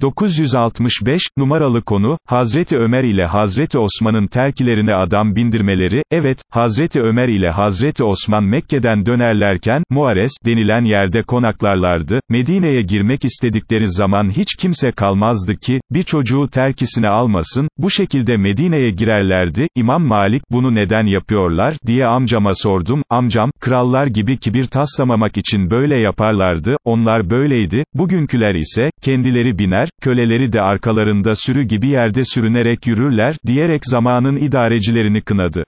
965, numaralı konu, Hazreti Ömer ile Hazreti Osman'ın terkilerine adam bindirmeleri, evet, Hazreti Ömer ile Hazreti Osman Mekke'den dönerlerken, Muares, denilen yerde konaklarlardı, Medine'ye girmek istedikleri zaman hiç kimse kalmazdı ki, bir çocuğu terkisine almasın, bu şekilde Medine'ye girerlerdi, İmam Malik, bunu neden yapıyorlar, diye amcama sordum, amcam, krallar gibi kibir taslamamak için böyle yaparlardı, onlar böyleydi, bugünküler ise, kendileri biner, köleleri de arkalarında sürü gibi yerde sürünerek yürürler, diyerek zamanın idarecilerini kınadı.